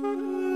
Música